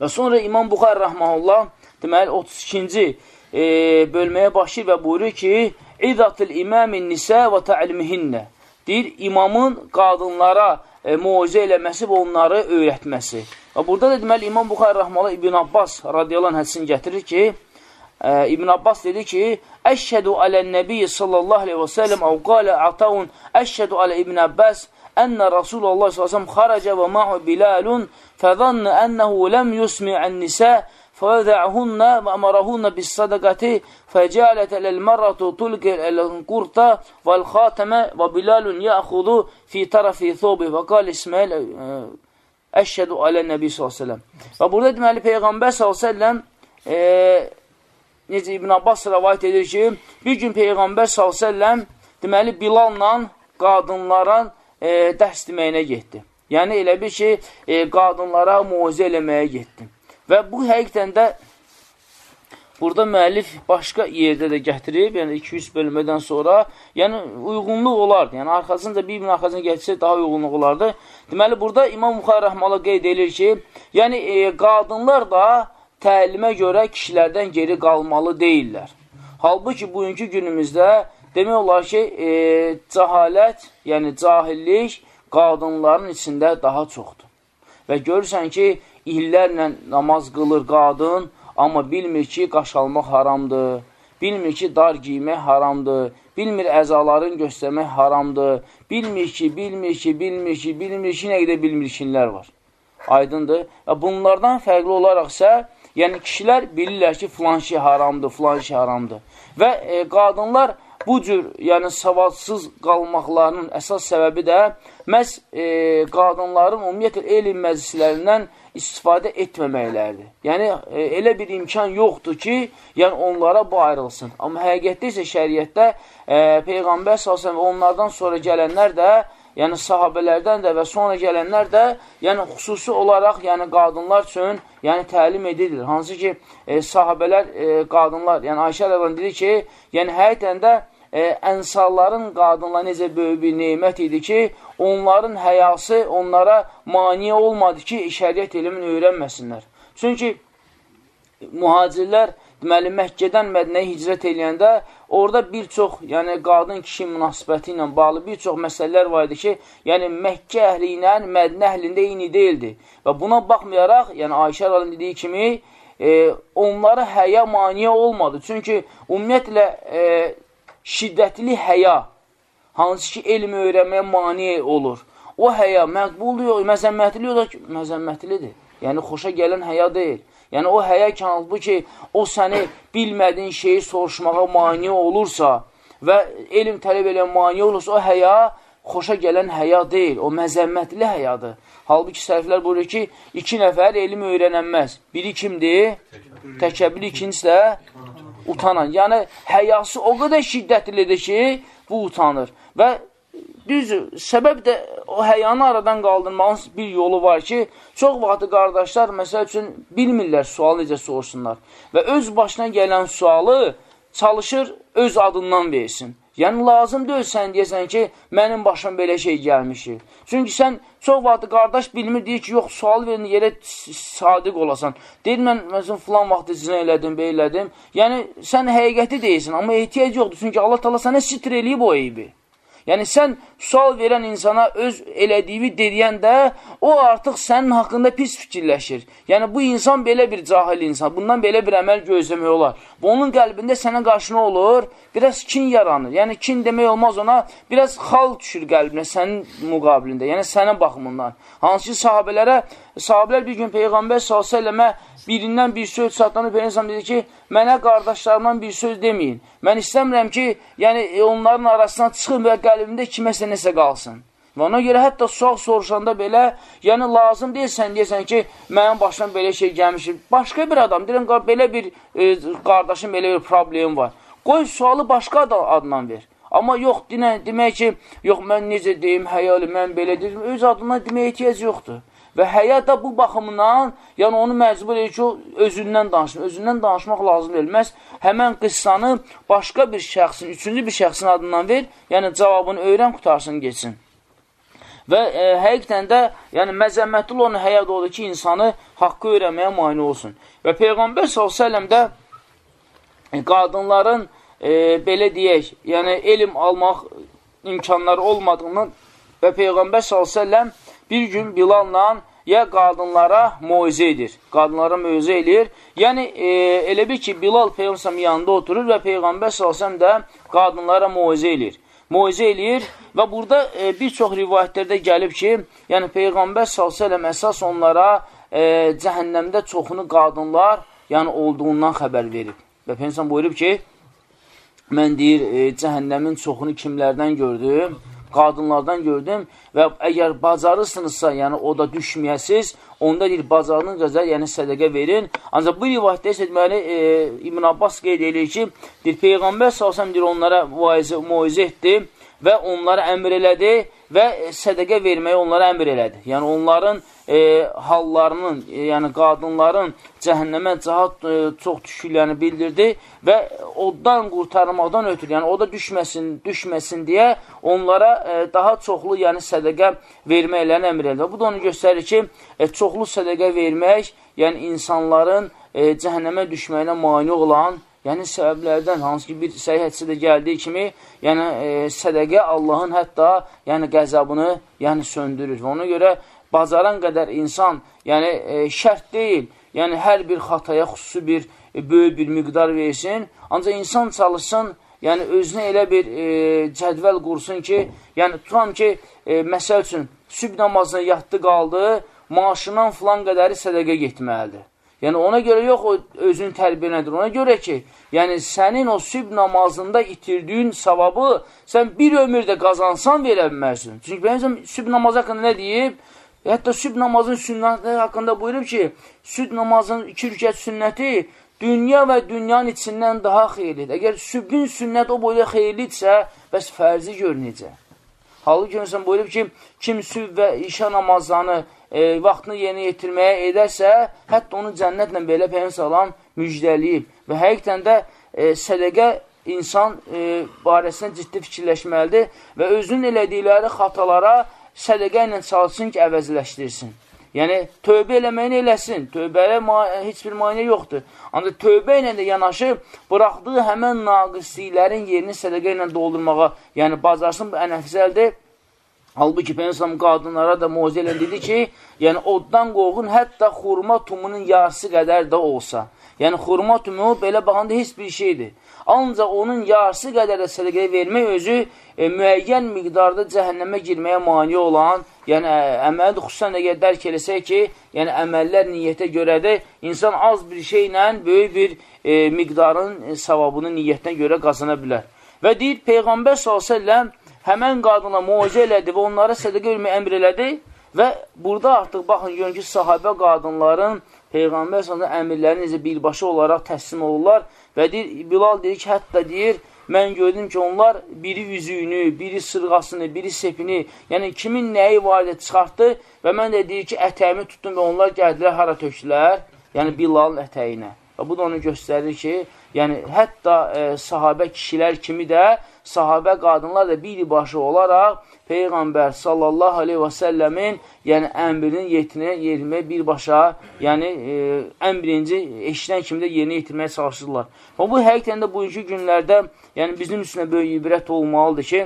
Və sonra İmam Buxar Rəhməhullah, deməli, 32-ci e, bölməyə başlayır və buyurur ki, İzatül iməmin nisə və tə'limihinnə. Deyir, imamın qadınlara e, muizə eləməsi və onları öyrətməsi. Və burada da deməli, İmam Buxar Rəhməhullah İbn Abbas radiyalan hədisini gətirir ki, e, İbn Abbas dedi ki, Əşhədu alən nəbiyyə sallallahu aleyhi və səlləm əv qalə atavun əşhədu alə İbn Abbas Ənə Rasulullah s.ə.v xarəcə və mahu bilalun fəzannə ənəhu ləm yusmi ənnisə fəvədəhunnə və əmərəhunnə bis sadəqəti fəcələt ələl-mərratu tulqi ələl-qurta vəl-xatəmə və bilalun yəxudu fi tərəfi thobi və qal İsmail əşhədu alə nəbi s.ə.v Və burada deməli Peyğəmbər s.ə.v e, necə İbn Abbas rəvayət edir ki, bir gün Peyğəmbər s.ə.v deməli Bilalla qadınlara e, dərs deməyinə getdi. Yəni, elə bir ki, e, qadınlara muizə eləməyə getdi. Və bu həqiqdən də burada müəllif başqa yerdə də gətirib, yəni 200 bölmədən sonra, yəni uyğunluq olardı. Yəni arxasınca bir-birinin arxasına gətirsə daha uyğunluq olardı. Deməli, burada İmam Muxar Rəhmələ qeyd edir ki, yəni e, qadınlar da təlimə görə kişilərdən geri qalmalı deyirlər. Halbuki bugünkü günümüzdə demək olar ki, e, cəhalət, yəni cahillik qadınların içində daha çoxdur. Və görürsən ki, illərlə namaz qılır qadın, amma bilmir ki, qaşalmaq haramdır, bilmir ki, dar giymək haramdır, bilmir əzaların göstərmək haramdır, bilmir ki, bilmir ki, bilmir ki, bilmir ki, nə qədər bilmirkinlər var. Aydındır. Və bunlardan fərqli olaraqsə, yəni kişilər bilirlər ki, filan şey haramdır, filan şey haramdır. Və e, qadınlar bu cür, yəni savadsız qalmaqlarının əsas səbəbi də məhz e, qadınların ümumiyyətlə elm məclislərindən istifadə etməməklərdir. Yəni, e, elə bir imkan yoxdur ki, yəni onlara bu ayrılsın. Amma həqiqətdə isə şəriətdə e, Peyğəmbər s.ə.v onlardan sonra gələnlər də yəni sahabələrdən də və sonra gələnlər də, yəni xüsusi olaraq, yəni qadınlar üçün, yəni təlim edilir. Hansı ki, e, sahabələr, e, qadınlar, yəni Ayşə rəvan dedi ki, yəni həqiqətən də e, ənsarların qadınla necə böyük bir neymət idi ki, onların həyası onlara maniyə olmadı ki, şəriət elmini öyrənməsinlər. Çünki mühacirlər, deməli, Məkkədən Mədnəyə hicrət eləyəndə orada bir çox, yəni qadın-kişi münasibəti ilə bağlı bir çox məsələlər var idi ki, yəni Məkkə əhli ilə Mədnə əhlində eyni deyildi. Və buna baxmayaraq, yəni Ayşə rəqin dediyi kimi, e, onlara həya maniyə olmadı. Çünki ümumiyyətlə e, şiddətli həya, hansı ki, elm öyrənməyə mani olur. O həya məqbuldur, məzəmmətli o da məzəmmətlidir. Yəni, xoşa gələn həya deyil. Yəni, o həya ki, bu ki, o səni bilmədiyin şeyi soruşmağa mani olursa və elm tələb eləyən mani olursa, o həya xoşa gələn həya deyil, o məzəmmətli həyadır. Halbuki sərflər buyurur ki, iki nəfər elm öyrənənməz. Biri kimdir? Təkəbbül, ikincisi də utanan. Yəni, həyası o qədər şiddətlidir ki, bu utanır. Və düzdür, səbəb də o həyanı aradan qaldırmağın bir yolu var ki, çox vaxtı qardaşlar, məsəl üçün, bilmirlər sualı necə soruşsunlar. Və öz başına gələn sualı çalışır öz adından versin. Yəni, lazım deyil sən deyəsən ki, mənim başıma belə şey gəlmişir. Çünki sən çox vaxtı qardaş bilmir, deyir ki, yox, sual verin, yerə sadiq olasan. Deyir, mən, məsələn, filan vaxtı zinə elədim, belə elədim. Yəni, sən həqiqəti deyilsin, amma ehtiyac yoxdur. Çünki Allah tala sənə sitr eləyib o eybi. Yəni, sən sual verən insana öz elədiyini deyəndə, o artıq sənin haqqında pis fikirləşir. Yəni, bu insan belə bir cahil insan, bundan belə bir əməl gözləmək olar. Və onun qəlbində sənə qarşı nə olur? Biraz kin yaranır. Yəni, kin demək olmaz ona, biraz xal düşür qəlbinə sənin müqabilində, yəni sənin baxımından. Hansı ki, sahabələrə, sahabələr bir gün Peyğəmbər s.ə.və birindən bir söz çatlanıb, Peyğəmbər dedi ki, mənə qardaşlarımdan bir söz deməyin. Mən istəmirəm ki, yəni e, onların arasından çıxın və qəlbimdə kiməsə nəsə qalsın. Və ona görə hətta sual soruşanda belə, yəni lazım deyilsən, deyəsən ki, mənim başıma belə şey gəlmişdir. Başqa bir adam, deyirəm, belə bir e, qardaşım, belə bir problem var. Qoy sualı başqa adından ver. Amma yox, dinə, demək ki, yox, mən necə deyim, həyalı, mən belə deyim, öz adından deməyə ehtiyac yoxdur. Və həya da bu baxımdan, yəni onu məcbur edir ki, o özündən danışsın. Özündən danışmaq lazım deyil. Məhz həmən qıssanı başqa bir şəxsin, üçüncü bir şəxsin adından ver, yəni cavabını öyrən, qutarsın, geçsin. Və e, həqiqətən də yəni, məzəmmətli olan həyat odur ki, insanı haqqı öyrənməyə mani olsun. Və Peyğəmbər s.ə.v də e, qadınların e, belə deyək, yəni elm almaq imkanları olmadığından və Peyğəmbər s.ə.v bir gün Bilalla ya qadınlara moizə edir. Qadınlara moizə edir. Yəni, e, elə bir ki, Bilal Peyğəmbər yanında oturur və Peyğəmbər s.ə.v də qadınlara moizə edir moizə eləyir və burada e, bir çox rivayətlərdə gəlib ki, yəni Peyğəmbər s.ə.v əsas onlara e, cəhənnəmdə çoxunu qadınlar yəni olduğundan xəbər verib. Və Peyğəmbər buyurub ki, mən deyir, e, cəhənnəmin çoxunu kimlərdən gördüm? Qadınlardan gördüm və əgər bacarırsınızsa, yəni o da düşməyəsiz, onda deyir, bacarının qədər, yəni sədəqə verin. Ancaq bu rivayətdə isə deməli, e, İbn Abbas qeyd edir ki, deyir, Peyğəmbər s.ə.v onlara muayizə etdi və onlara əmr elədi və sədəqə verməyi onlara əmr elədi. Yəni, onların e, hallarının, e, yəni qadınların cəhənnəmə cahat e, çox düşüklərini bildirdi və oddan qurtarmaqdan ötürü, yəni oda düşməsin, düşməsin deyə onlara e, daha çoxlu, yəni sədəqə verməklərini əmr edir. Bu da onu göstərir ki, e, çoxlu sədəqə vermək, yəni insanların e, cəhənnəmə düşməyinə mani olan Yəni səbəblərdən hansı ki bir səhih hədisədə gəldiyi kimi, yəni e, sədəqə Allahın hətta yəni qəzabını yəni söndürür. Və ona görə bacaran qədər insan, yəni e, şərt deyil, yəni hər bir xataya xüsusi bir e, böyük bir miqdar versin, ancaq insan çalışsın, yəni özünə elə bir e, cədvəl qursun ki, yəni tutam ki, e, məsəl üçün, süb namazına yatdı qaldı, maaşından filan qədəri sədəqə getməlidir. Yəni ona görə yox o özünü tərbiyələndir. Ona görə ki, yəni sənin o süb namazında itirdiyin savabı sən bir ömürdə qazansan verə bilmərsin. Çünki benim süb namazı haqqında nə deyib? Hətta süb namazın sünnəti haqqında buyurub ki, süb namazın iki rükət sünnəti dünya və dünyanın içindən daha xeyirlidir. Əgər sübün sünnət o boyda xeyirlidirsə, bəs fərzi gör necə? Halbuki məsələn buyurub ki, kim süb və işə namazlarını e, vaxtını yeni yetirməyə edərsə, hətta onu cənnətlə belə Peyyəm salam müjdəliyib. Və həqiqətən də e, sədəqə insan e, barəsində ciddi fikirləşməlidir və özünün elədikləri xatalara sədəqə ilə çalışsın ki, əvəzləşdirsin. Yəni, tövbə eləməyini eləsin. Tövbəyə heç bir manə yoxdur. Ancaq tövbə ilə də yanaşı, buraxdığı həmən naqisliklərin yerini sədəqə ilə doldurmağa, yəni bacarsın, bu ən əfzəldir. Halbuki Peyyəmsəm qadınlara da mozə ilə dedi ki, yəni oddan qoğun hətta xurma tumunun yarısı qədər də olsa. Yəni xurma tumu belə baxanda heç bir şeydir. Ancaq onun yarısı qədər də sədəqəyə vermək özü e, müəyyən miqdarda cəhənnəmə girməyə mani olan, yəni əməlidir, xüsusən əgər dərk eləsək ki, yəni əməllər niyyətə görədir, insan az bir şeylə böyük bir e, miqdarın e, savabını niyyətdən görə qazana bilər. Və deyir, Peyğəmbər s.ə.v həmən qadına muacə elədi və onlara sədəqə verməyə əmr elədi və burada artıq baxın, görün ki, sahabə qadınların Peyğəmbər s.ə.v əmirləri necə birbaşa olaraq təslim olurlar və deyir, Bilal deyir ki, hətta deyir, mən gördüm ki, onlar biri üzüyünü, biri sırğasını, biri sepini, yəni kimin nəyi var idi çıxartdı və mən də deyir ki, ətəyimi tutdum və onlar gəldilər, hara tökdülər? Yəni, Bilalın ətəyinə. Və bu da onu göstərir ki, yəni hətta e, sahabə kişilər kimi də, sahabə qadınlar da birbaşa olaraq Peyğəmbər sallallahu aleyhi və səlləmin yəni əmrinin yetinə yetirməyə birbaşa, yəni e, ən birinci eşidən kimi də yerinə yetirməyə çalışırlar. Və bu həqiqətən də bugünkü günlərdə yəni bizim üstünə böyük ibrət olmalıdır ki,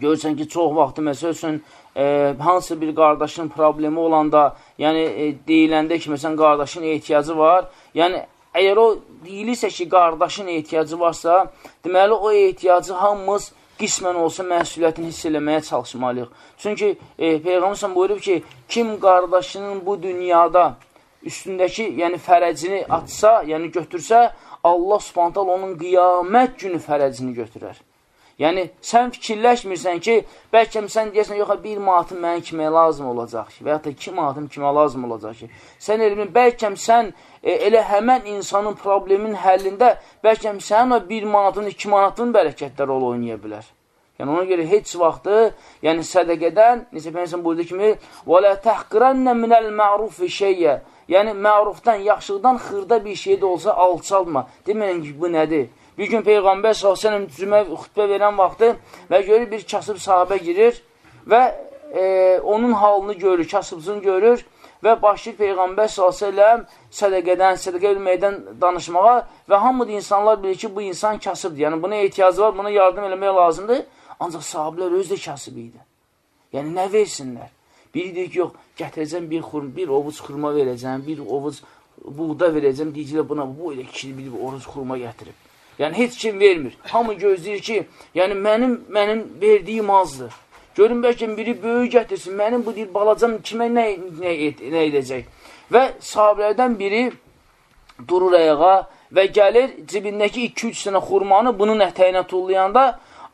görürsən ki, çox vaxtı məsəl üçün e, hansı bir qardaşın problemi olanda, yəni e, deyiləndə ki, məsələn, qardaşın ehtiyacı var, yəni əgər o deyilirsə ki, qardaşın ehtiyacı varsa, deməli o ehtiyacı hamımız qismən olsa məsuliyyətini hiss eləməyə çalışmalıyıq. Çünki e, Peyğəmbər buyurub ki, kim qardaşının bu dünyada üstündəki, yəni fərəcini atsa, yəni götürsə, Allah subhantal onun qiyamət günü fərəcini götürər. Yəni, sən fikirləşmirsən ki, bəlkə sən deyəsən, yox, bir manatım mənə kimə lazım olacaq ki, və ya da iki manatım kimə lazım olacaq ki. Sən elmin, bəlkə sən e, elə həmən insanın problemin həllində, bəlkə sənin o bir manatın, iki manatın bərəkətlər ol oynaya bilər. Yəni, ona görə heç vaxtı, yəni sədəqədən, necə pensəm buyurdu kimi, وَلَا تَحْقِرَنَّ مِنَ الْمَعْرُفِ شَيْيَ Yəni, mərufdan, yaxşılıqdan xırda bir şey də olsa alçalma. Deməyin ki, bu nədir? Bir gün Peyğəmbər s.ə.v cümə xütbə verən vaxtı və görür bir kasıb sahabə girir və e, onun halını görür, kasıbcını görür və başlayır Peyğəmbər s.ə.v sədəqədən, sədəqə bilməkdən danışmağa və hamı da insanlar bilir ki, bu insan kasıbdır. Yəni, buna ehtiyacı var, buna yardım eləmək lazımdır. Ancaq sahabilər özü də kasıb idi. Yəni, nə versinlər? Biri deyir ki, yox, gətirəcəm bir, xurma, bir ovuc xurma verəcəm, bir ovuc buğda verəcəm, deyicilər buna, bu elə kişi bir oruc xurma gətirib. Yəni, heç kim vermir. Hamı gözləyir ki, yəni mənim, mənim verdiyim azdır. Görün, bəlkə biri böyük gətirsin, mənim bu deyir, balacam kimə nə, nə, nə edəcək? Və sahabələrdən biri durur ayağa və gəlir cibindəki 2-3 sənə xurmanı bunun ətəyinə tullayanda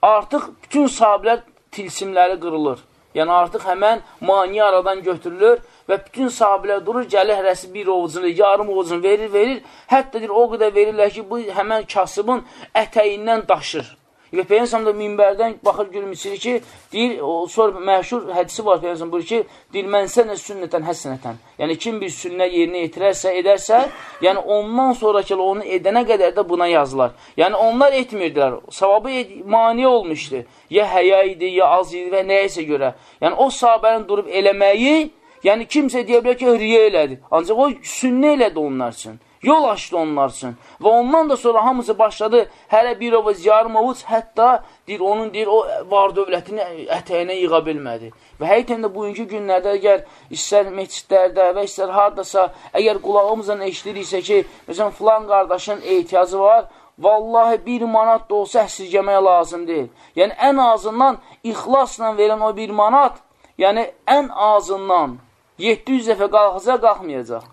artıq bütün sahabələr tilsimləri qırılır. Yəni artıq həmən mani aradan götürülür və bütün sahabələr durur, gəlir hərəsi bir ovucunu, yarım ovucunu verir, verir. Hətta deyir, o qədər verirlər ki, bu həmən kasıbın ətəyindən daşır. Və Peyyənsəm də minbərdən baxır gülümsür ki, deyir, o, sonra məşhur hədisi var Peyyənsəm buyur ki, deyir, mən sənə sünnətən həsənətən. Yəni, kim bir sünnə yerinə yetirərsə, edərsə, yəni ondan sonraki onu edənə qədər də buna yazılar. Yəni, onlar etmirdilər. Savabı mani olmuşdu. Ya həya idi, ya az idi və nəyəsə görə. Yəni, o sahabənin durub eləməyi, yəni kimsə deyə bilər ki, riyə elədi. Ancaq o sünnə elədi onlar üçün. Yol açdı onlar üçün. Və ondan da sonra hamısı başladı, hələ bir ovuc, yarım ovuc, hətta deyir, onun deyir, o var dövlətini ətəyinə yığa bilmədi. Və həqiqətən də bugünkü günlərdə əgər istər meçidlərdə və istər haradasa, əgər qulağımızla eşidiriksə ki, məsələn, filan qardaşın ehtiyacı var, vallahi bir manat da olsa əsirgəmək lazım deyil. Yəni, ən azından ixlasla verən o bir manat, yəni ən azından 700 dəfə qalxacaq, qalxmayacaq.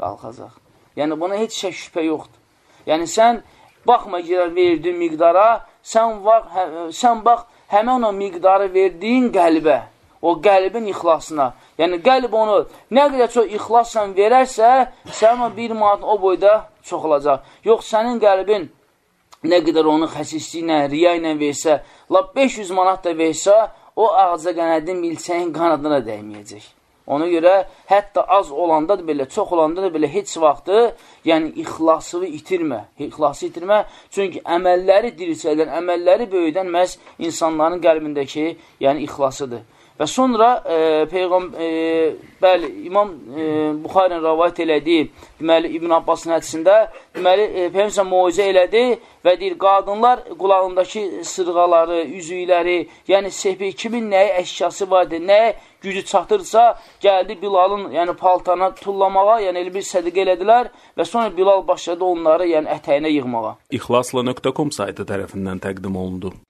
Qalxacaq. Yəni, buna heç şək şübhə yoxdur. Yəni, sən baxma girər verdiyin miqdara, sən, vax, hə, sən bax həmən o miqdarı verdiyin qəlbə, o qəlbin ixlasına. Yəni, qəlb onu nə qədər çox ixlasla verərsə, sənin bir manat o boyda çox olacaq. Yox, sənin qəlbin nə qədər onu xəsisliyi ilə, riya ilə versə, lap 500 manat da versə, o ağaca qənədin milçəyin qanadına dəyməyəcək. Ona görə hətta az olanda da belə, çox olanda da belə heç vaxtı, yəni ixlasını itirmə, ixlası itirmə. Çünki əməlləri dirçələn, əməlləri böyüdən məhz insanların qəlbindəki, yəni ixlasıdır. Və sonra e, Peyğəm, e, bəli, İmam e, Buxarın rəvayət elədiyi, deməli, İbn Abbasın hədisində, deməli, e, Peyğəmsə muizə elədi və deyir, qadınlar qulağındakı sırğaları, üzükləri, yəni sepi, kimin nəyə əşyası vardır, nəyə gücü çatırsa, gəldi Bilalın, yəni paltana tullamağa, yəni elə bir sədqə elədilər və sonra Bilal başladı onları, yəni ətəyinə yığmağa. İxlasla.com saytı tərəfindən təqdim olundu.